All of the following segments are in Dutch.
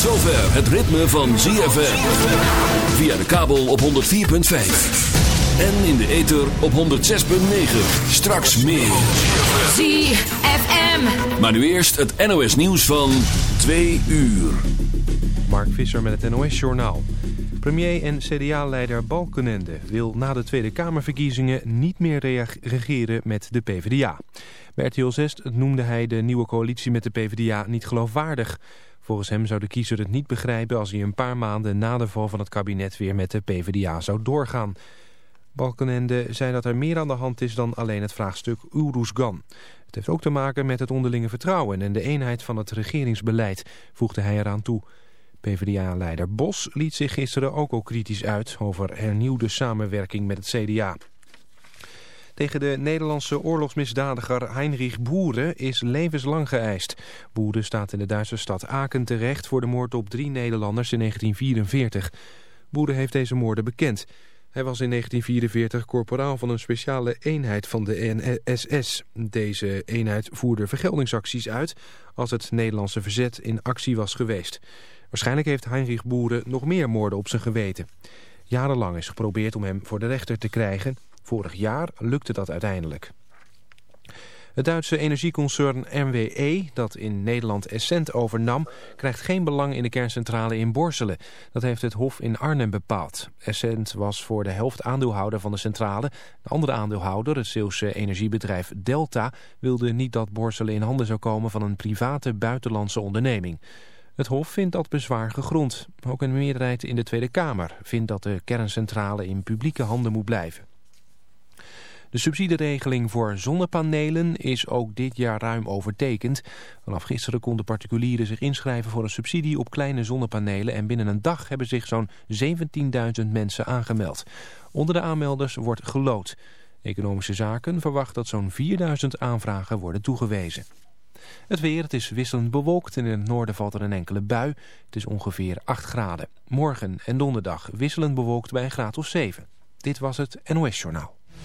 Tot zover het ritme van ZFM. Via de kabel op 104.5. En in de ether op 106.9. Straks meer. ZFM. Maar nu eerst het NOS nieuws van 2 uur. Mark Visser met het NOS Journaal. Premier en CDA-leider Balkenende wil na de Tweede Kamerverkiezingen niet meer regeren met de PvdA. Bij RTL 6 noemde hij de nieuwe coalitie met de PvdA niet geloofwaardig. Volgens hem zou de kiezer het niet begrijpen als hij een paar maanden na de val van het kabinet weer met de PvdA zou doorgaan. Balkenende zei dat er meer aan de hand is dan alleen het vraagstuk Oeroesgan. Het heeft ook te maken met het onderlinge vertrouwen en de eenheid van het regeringsbeleid, voegde hij eraan toe. PvdA-leider Bos liet zich gisteren ook al kritisch uit over hernieuwde samenwerking met het CDA. Tegen de Nederlandse oorlogsmisdadiger Heinrich Boeren is levenslang geëist. Boeren staat in de Duitse stad Aken terecht voor de moord op drie Nederlanders in 1944. Boeren heeft deze moorden bekend. Hij was in 1944 corporaal van een speciale eenheid van de NSS. Deze eenheid voerde vergeldingsacties uit als het Nederlandse verzet in actie was geweest. Waarschijnlijk heeft Heinrich Boeren nog meer moorden op zijn geweten. Jarenlang is geprobeerd om hem voor de rechter te krijgen. Vorig jaar lukte dat uiteindelijk. Het Duitse energieconcern RWE, dat in Nederland Essent overnam, krijgt geen belang in de kerncentrale in Borselen. Dat heeft het Hof in Arnhem bepaald. Essent was voor de helft aandeelhouder van de centrale. De andere aandeelhouder, het Zeeuwse energiebedrijf Delta, wilde niet dat Borselen in handen zou komen van een private buitenlandse onderneming. Het Hof vindt dat bezwaar gegrond. Ook een meerderheid in de Tweede Kamer vindt dat de kerncentrale in publieke handen moet blijven. De subsidieregeling voor zonnepanelen is ook dit jaar ruim overtekend. Vanaf gisteren konden particulieren zich inschrijven voor een subsidie op kleine zonnepanelen... en binnen een dag hebben zich zo'n 17.000 mensen aangemeld. Onder de aanmelders wordt gelood. Economische Zaken verwacht dat zo'n 4.000 aanvragen worden toegewezen. Het weer, is wisselend bewolkt en in het noorden valt er een enkele bui. Het is ongeveer 8 graden. Morgen en donderdag wisselend bewolkt bij een graad of 7. Dit was het NOS Journaal.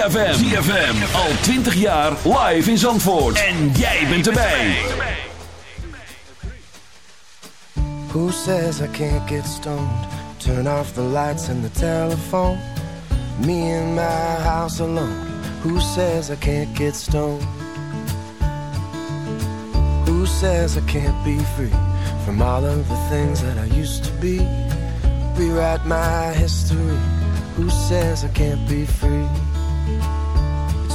ZFM. ZFM. Al 20 jaar live in Zandvoort. En jij bent erbij. Who says I can't get stoned? Turn off the lights and the telephone. Me in my house alone. Who says I can't get stoned? Who says I can't be free from all of the things that I used to be? Rewrite my history. Who says I can't be free?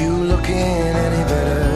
you looking any better.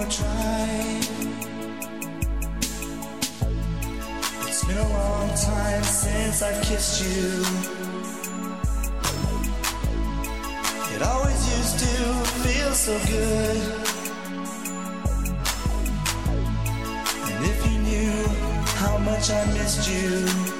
more try. It's been a long time since I've kissed you. It always used to feel so good. And if you knew how much I missed you.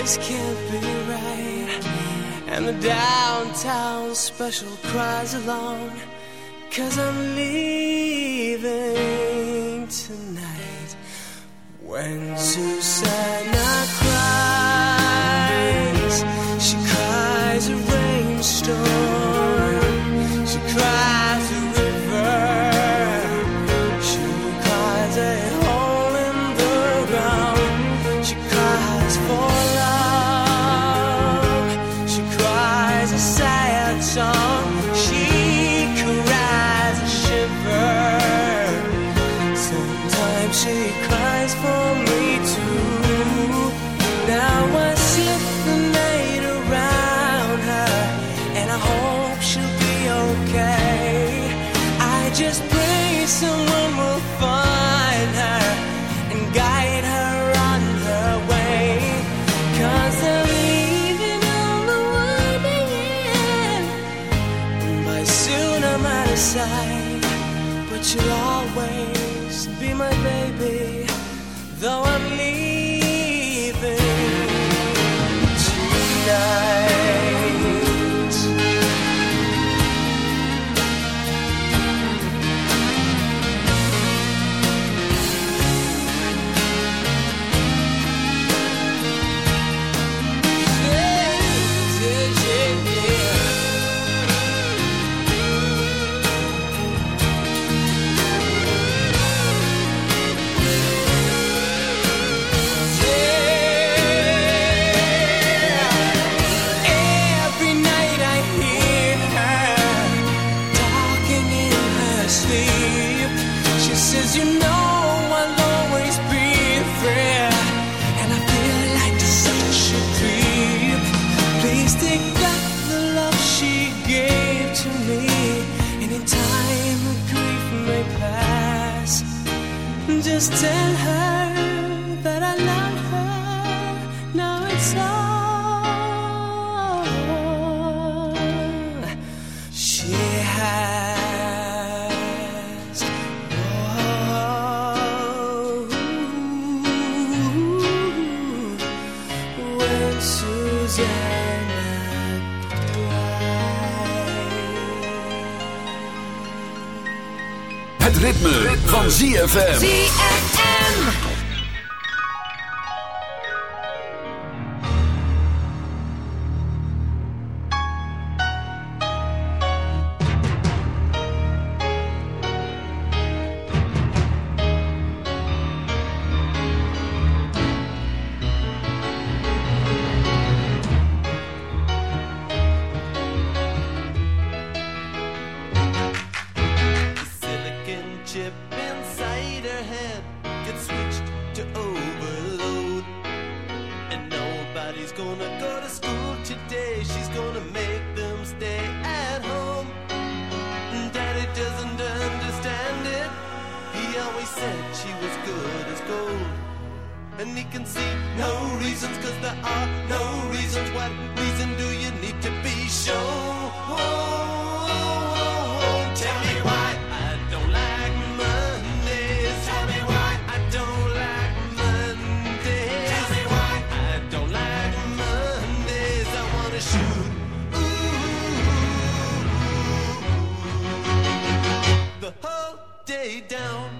This can't be right. And the downtown special cries along. Cause I'm leaving tonight. When Susanna cries, And he can see no reasons, cause there are no reasons. What reason do you need to be shown? Tell